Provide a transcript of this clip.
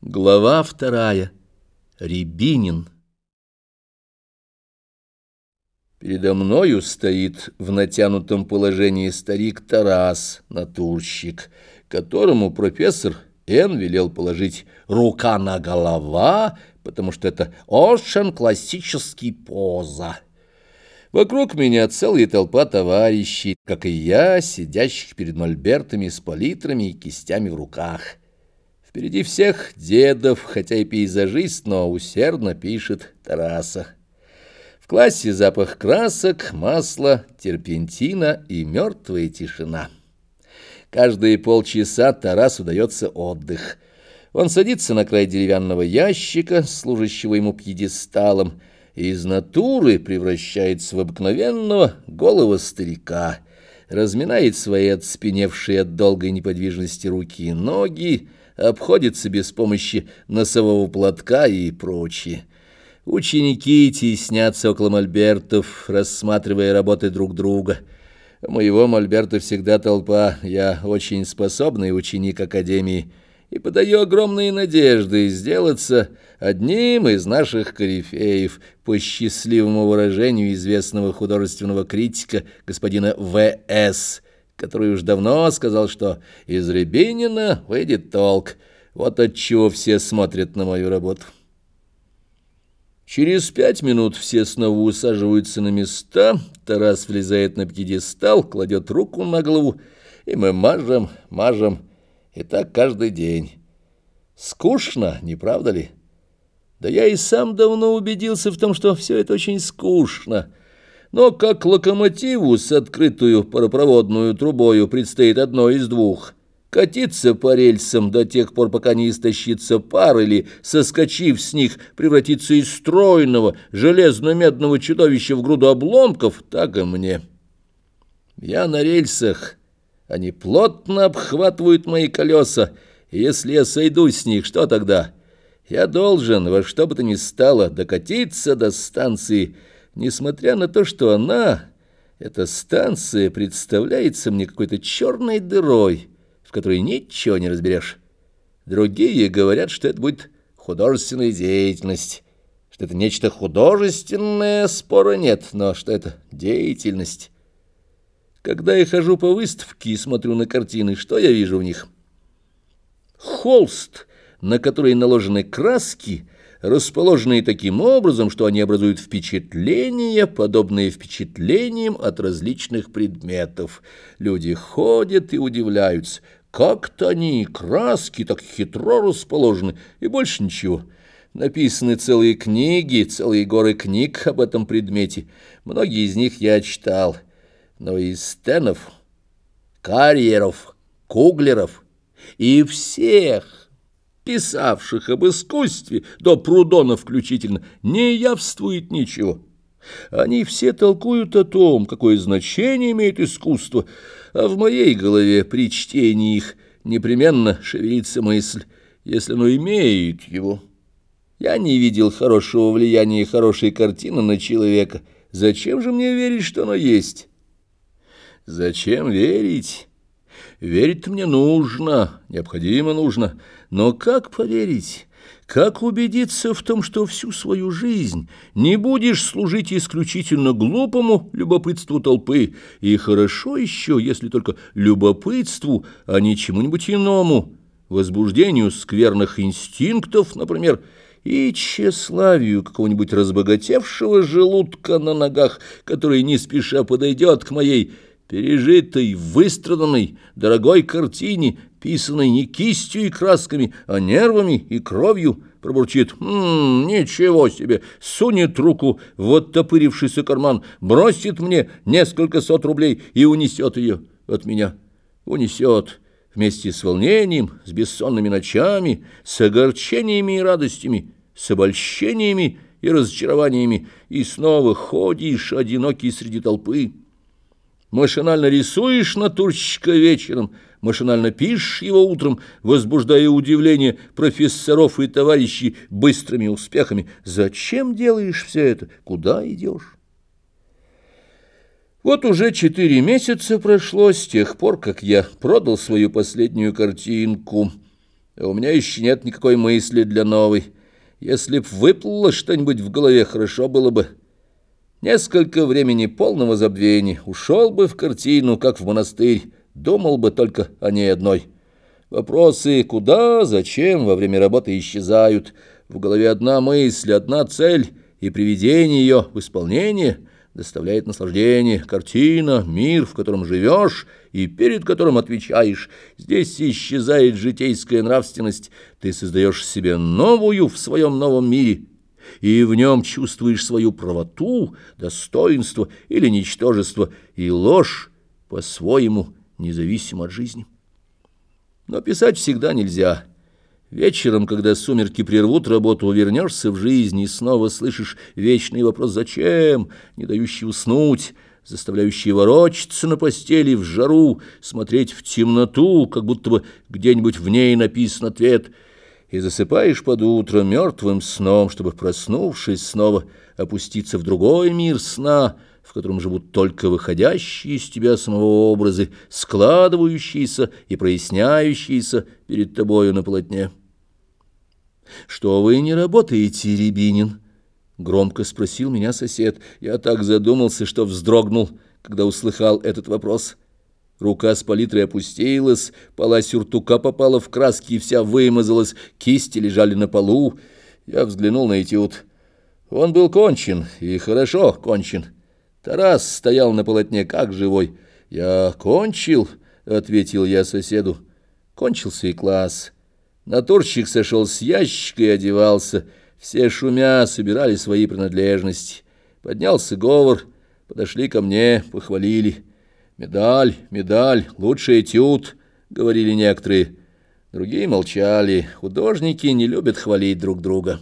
Глава вторая. Рябинин. Передо мною стоит в натянутом положении старик Тарас, натурщик, которому профессор Н. велел положить рука на голова, потому что это очень классический поза. Вокруг меня целая толпа товарищей, как и я, сидящих перед мольбертами с палитрами и кистями в руках. Впереди всех дедов, хотя и пейзажист, но усердно пишет Тараса. В классе запах красок, масла, терпентина и мертвая тишина. Каждые полчаса Тарасу дается отдых. Он садится на край деревянного ящика, служащего ему пьедесталом, и из натуры превращается в обыкновенного голого старика, разминает свои отспеневшие от долгой неподвижности руки и ноги, обходится без помощи носового платка и прочее. Ученики теснятся около мольбертов, рассматривая работы друг друга. У моего мольберта всегда толпа, я очень способный ученик Академии и подаю огромные надежды сделаться одним из наших корифеев, по счастливому выражению известного художественного критика господина В.С., который уж давно сказал, что из Рябинина выйдет толк. Вот отчего все смотрят на мою работу. Через пять минут все снова усаживаются на места, Тарас влезает на пьедестал, кладет руку на голову, и мы мажем, мажем, и так каждый день. Скучно, не правда ли? Да я и сам давно убедился в том, что все это очень скучно. Но как локомотиву с открытую паропроводную трубою предстоит одно из двух — катиться по рельсам до тех пор, пока не истощится пар, или, соскочив с них, превратиться из стройного железно-медного чудовища в груду обломков, так и мне. Я на рельсах, они плотно обхватывают мои колеса, если я сойду с них, что тогда? Я должен во что бы то ни стало докатиться до станции, несмотря на то, что она, эта станция, представляется мне какой-то черной дырой, в которой ничего не разберешь. Другие говорят, что это будет художественная деятельность, что это нечто художественное, спора нет, но что это деятельность. Когда я хожу по выставке и смотрю на картины, что я вижу в них? Холст, на который наложены краски — расположенные таким образом, что они образуют впечатления, подобные впечатлениям от различных предметов. Люди ходят и удивляются, как-то они, краски, так хитро расположены, и больше ничего. Написаны целые книги, целые горы книг об этом предмете. Многие из них я читал, но из Стенов, Карьеров, Куглеров и всех писавших об искусстве, до Прудона включительно, не явствует ничего. Они все толкуют о том, какое значение имеет искусство, а в моей голове при чтении их непременно шевелится мысль, если оно имеет его. Я не видел хорошего влияния хорошей картины на человека. Зачем же мне верить, что оно есть? Зачем верить? Верить мне нужно, необходимо нужно, но как поверить? Как убедиться в том, что всю свою жизнь не будешь служить исключительно глупому любопытству толпы, и хорошо еще, если только любопытству, а не чему-нибудь иному, возбуждению скверных инстинктов, например, и тщеславию какого-нибудь разбогатевшего желудка на ногах, который не спеша подойдет к моей пережитой, выстраданной, дорогой картине, писанной не кистью и красками, а нервами и кровью, пробурчит «Ммм, ничего себе!» сунет руку в оттопырившийся карман, бросит мне несколько сот рублей и унесет ее от меня. Унесет вместе с волнением, с бессонными ночами, с огорчениями и радостями, с обольщениями и разочарованиями, и снова ходишь одинокий среди толпы. Машинально рисуешь натурщика вечером, машинально пишешь его утром, возбуждая удивление профессоров и товарищей быстрыми успехами. Зачем делаешь все это? Куда идешь? Вот уже четыре месяца прошло с тех пор, как я продал свою последнюю картинку. А у меня еще нет никакой мысли для новой. Если б выплыло что-нибудь в голове, хорошо было бы. Несколько времени полного забвения, ушел бы в картину, как в монастырь, думал бы только о ней одной. Вопросы «куда?», «зачем?» во время работы исчезают. В голове одна мысль, одна цель, и приведение ее в исполнение доставляет наслаждение. Картина, мир, в котором живешь и перед которым отвечаешь. Здесь исчезает житейская нравственность. Ты создаешь себе новую в своем новом мире, и в нем чувствуешь свою правоту, достоинство или ничтожество, и ложь по-своему независимо от жизни. Но писать всегда нельзя. Вечером, когда сумерки прервут работу, вернешься в жизнь и снова слышишь вечный вопрос «Зачем?», не дающий уснуть, заставляющий ворочаться на постели в жару, смотреть в темноту, как будто бы где-нибудь в ней написан ответ, и засыпаешь под утро мертвым сном, чтобы, проснувшись, снова опуститься в другой мир сна — в котором живут только выходящие из тебя самого образы, складывающиеся и проясняющиеся перед тобою на полотне. «Что вы не работаете, Рябинин?» — громко спросил меня сосед. Я так задумался, что вздрогнул, когда услыхал этот вопрос. Рука с палитрой опустилась, пола сюртука попала в краски и вся вымазалась, кисти лежали на полу. Я взглянул на этюд. Он был кончен, и хорошо кончен. Тарас стоял на полотне как живой. «Я кончил», — ответил я соседу. Кончился и класс. Натурщик сошел с ящика и одевался. Все шумя собирали свои принадлежности. Поднялся говор, подошли ко мне, похвалили. «Медаль, медаль, лучший этюд», — говорили некоторые. Другие молчали. Художники не любят хвалить друг друга.